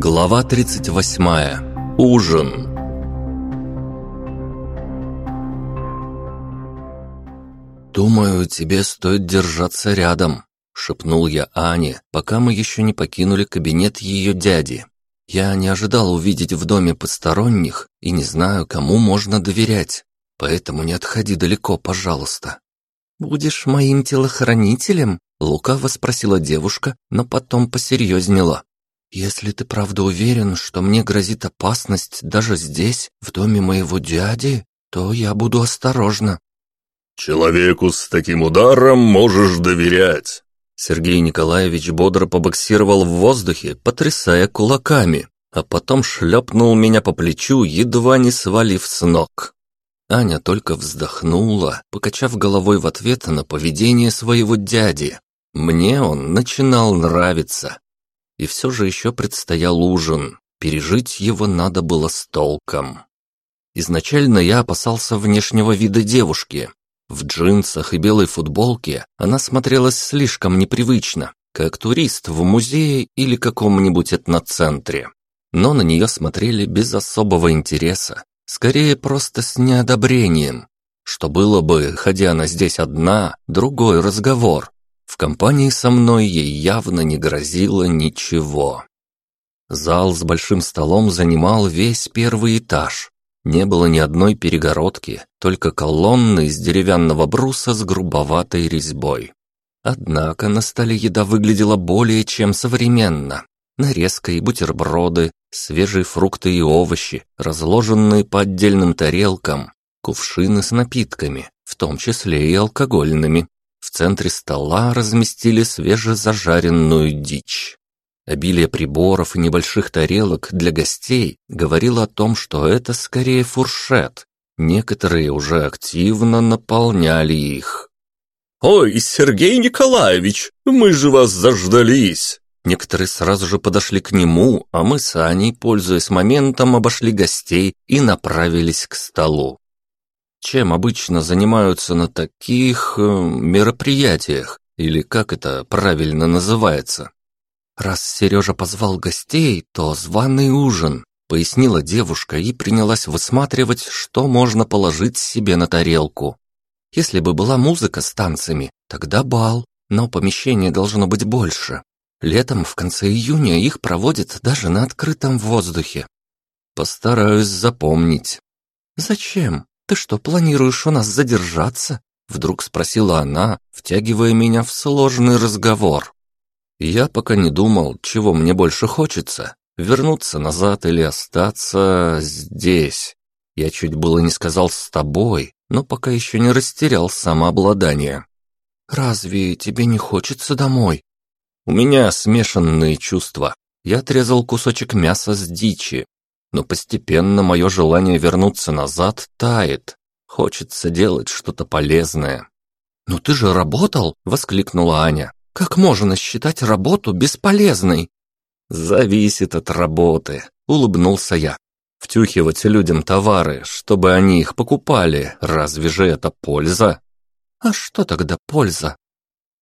Глава 38. Ужин. «Думаю, тебе стоит держаться рядом», — шепнул я Ане, пока мы еще не покинули кабинет ее дяди. «Я не ожидал увидеть в доме посторонних и не знаю, кому можно доверять, поэтому не отходи далеко, пожалуйста». «Будешь моим телохранителем?» — лукаво спросила девушка, но потом посерьезнела. «Если ты правда уверен, что мне грозит опасность даже здесь, в доме моего дяди, то я буду осторожна». «Человеку с таким ударом можешь доверять». Сергей Николаевич бодро побоксировал в воздухе, потрясая кулаками, а потом шлепнул меня по плечу, едва не свалив с ног. Аня только вздохнула, покачав головой в ответ на поведение своего дяди. Мне он начинал нравиться. И все же еще предстоял ужин. Пережить его надо было с толком. Изначально я опасался внешнего вида девушки. В джинсах и белой футболке она смотрелась слишком непривычно, как турист в музее или каком-нибудь этноцентре. Но на нее смотрели без особого интереса, скорее просто с неодобрением. Что было бы, ходя она здесь одна, другой разговор. В компании со мной ей явно не грозило ничего. Зал с большим столом занимал весь первый этаж. Не было ни одной перегородки, только колонны из деревянного бруса с грубоватой резьбой. Однако на столе еда выглядела более чем современно. Нарезка и бутерброды, свежие фрукты и овощи, разложенные по отдельным тарелкам, кувшины с напитками, в том числе и алкогольными. В центре стола разместили свежезажаренную дичь. Обилие приборов и небольших тарелок для гостей говорило о том, что это скорее фуршет. Некоторые уже активно наполняли их. «Ой, Сергей Николаевич, мы же вас заждались!» Некоторые сразу же подошли к нему, а мы с Аней, пользуясь моментом, обошли гостей и направились к столу. Чем обычно занимаются на таких э, мероприятиях, или как это правильно называется? Раз Сережа позвал гостей, то званый ужин, пояснила девушка и принялась высматривать, что можно положить себе на тарелку. Если бы была музыка с танцами, тогда бал, но помещение должно быть больше. Летом в конце июня их проводят даже на открытом воздухе. Постараюсь запомнить. Зачем? «Ты что, планируешь у нас задержаться?» Вдруг спросила она, втягивая меня в сложный разговор. Я пока не думал, чего мне больше хочется. Вернуться назад или остаться здесь. Я чуть было не сказал «с тобой», но пока еще не растерял самообладание. «Разве тебе не хочется домой?» У меня смешанные чувства. Я отрезал кусочек мяса с дичи, но постепенно мое желание вернуться назад тает. Хочется делать что-то полезное. «Но ты же работал!» — воскликнула Аня. «Как можно считать работу бесполезной?» «Зависит от работы», — улыбнулся я. «Втюхивать людям товары, чтобы они их покупали, разве же это польза?» «А что тогда польза?»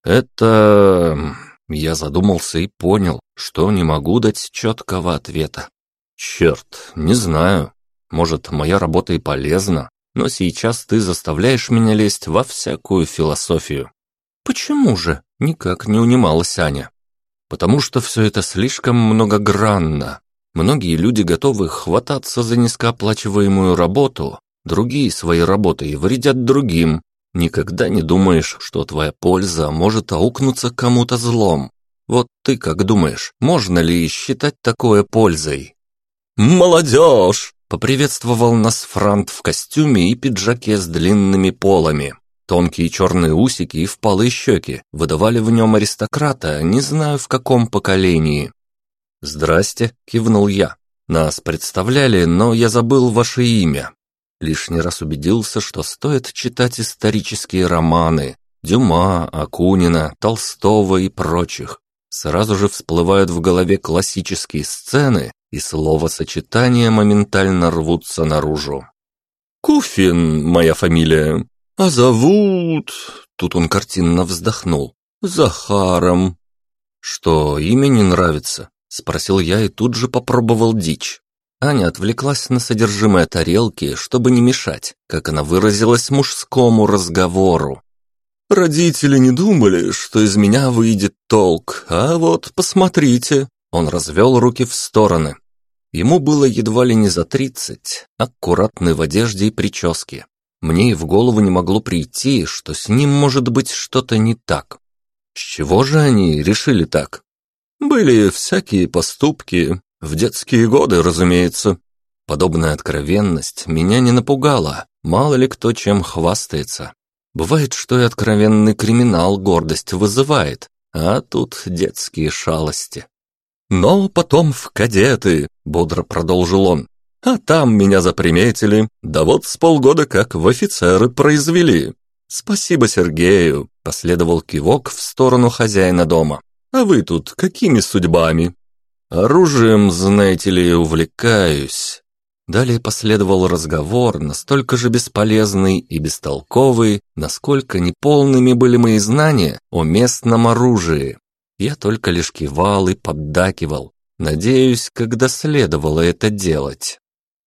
«Это...» Я задумался и понял, что не могу дать четкого ответа. «Черт, не знаю. Может, моя работа и полезна, но сейчас ты заставляешь меня лезть во всякую философию». «Почему же?» — никак не унималась Аня. «Потому что все это слишком многогранно. Многие люди готовы хвататься за низкооплачиваемую работу, другие свои работы и вредят другим. Никогда не думаешь, что твоя польза может аукнуться кому-то злом. Вот ты как думаешь, можно ли считать такое пользой?» «Молодежь!» — поприветствовал нас Франт в костюме и пиджаке с длинными полами. Тонкие черные усики и впалые щеки выдавали в нем аристократа, не знаю в каком поколении. «Здрасте», — кивнул я. «Нас представляли, но я забыл ваше имя». Лишний раз убедился, что стоит читать исторические романы Дюма, Акунина, Толстого и прочих. Сразу же всплывают в голове классические сцены, и словосочетания моментально рвутся наружу. «Куфин моя фамилия, а зовут...» Тут он картинно вздохнул. «Захаром». «Что, имя не нравится?» – спросил я и тут же попробовал дичь. Аня отвлеклась на содержимое тарелки, чтобы не мешать, как она выразилась, мужскому разговору. «Родители не думали, что из меня выйдет толк, а вот посмотрите». Он развел руки в стороны. Ему было едва ли не за тридцать, аккуратный в одежде и прическе. Мне и в голову не могло прийти, что с ним может быть что-то не так. С чего же они решили так? Были всякие поступки, в детские годы, разумеется. Подобная откровенность меня не напугала, мало ли кто чем хвастается. Бывает, что и откровенный криминал гордость вызывает, а тут детские шалости. Но потом в кадеты, бодро продолжил он. А там меня заприметили, да вот с полгода как в офицеры произвели. Спасибо Сергею, последовал кивок в сторону хозяина дома. А вы тут какими судьбами? Оружием, знаете ли, увлекаюсь. Далее последовал разговор, настолько же бесполезный и бестолковый, насколько неполными были мои знания о местном оружии. Я только лишь кивал и поддакивал, надеюсь, когда следовало это делать.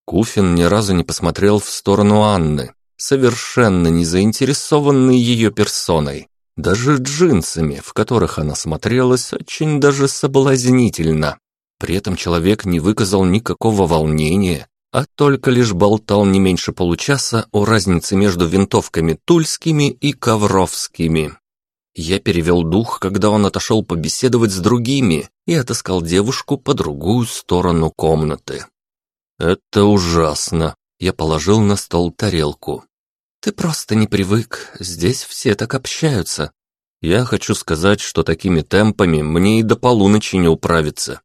Куфин ни разу не посмотрел в сторону Анны, совершенно не заинтересованный ее персоной. Даже джинсами, в которых она смотрелась, очень даже соблазнительно. При этом человек не выказал никакого волнения, а только лишь болтал не меньше получаса о разнице между винтовками тульскими и ковровскими. Я перевел дух, когда он отошел побеседовать с другими и отыскал девушку по другую сторону комнаты. «Это ужасно!» Я положил на стол тарелку. «Ты просто не привык, здесь все так общаются. Я хочу сказать, что такими темпами мне и до полуночи не управиться.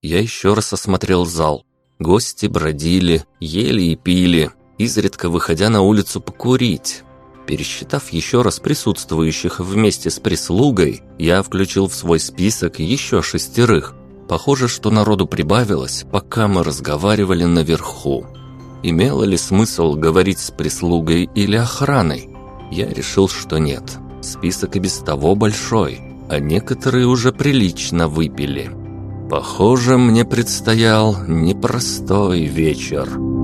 Я еще раз осмотрел зал. Гости бродили, ели и пили, изредка выходя на улицу покурить. Пересчитав еще раз присутствующих вместе с прислугой, я включил в свой список еще шестерых. Похоже, что народу прибавилось, пока мы разговаривали наверху. Имело ли смысл говорить с прислугой или охраной? Я решил, что нет. Список и без того большой, а некоторые уже прилично выпили. Похоже, мне предстоял непростой вечер.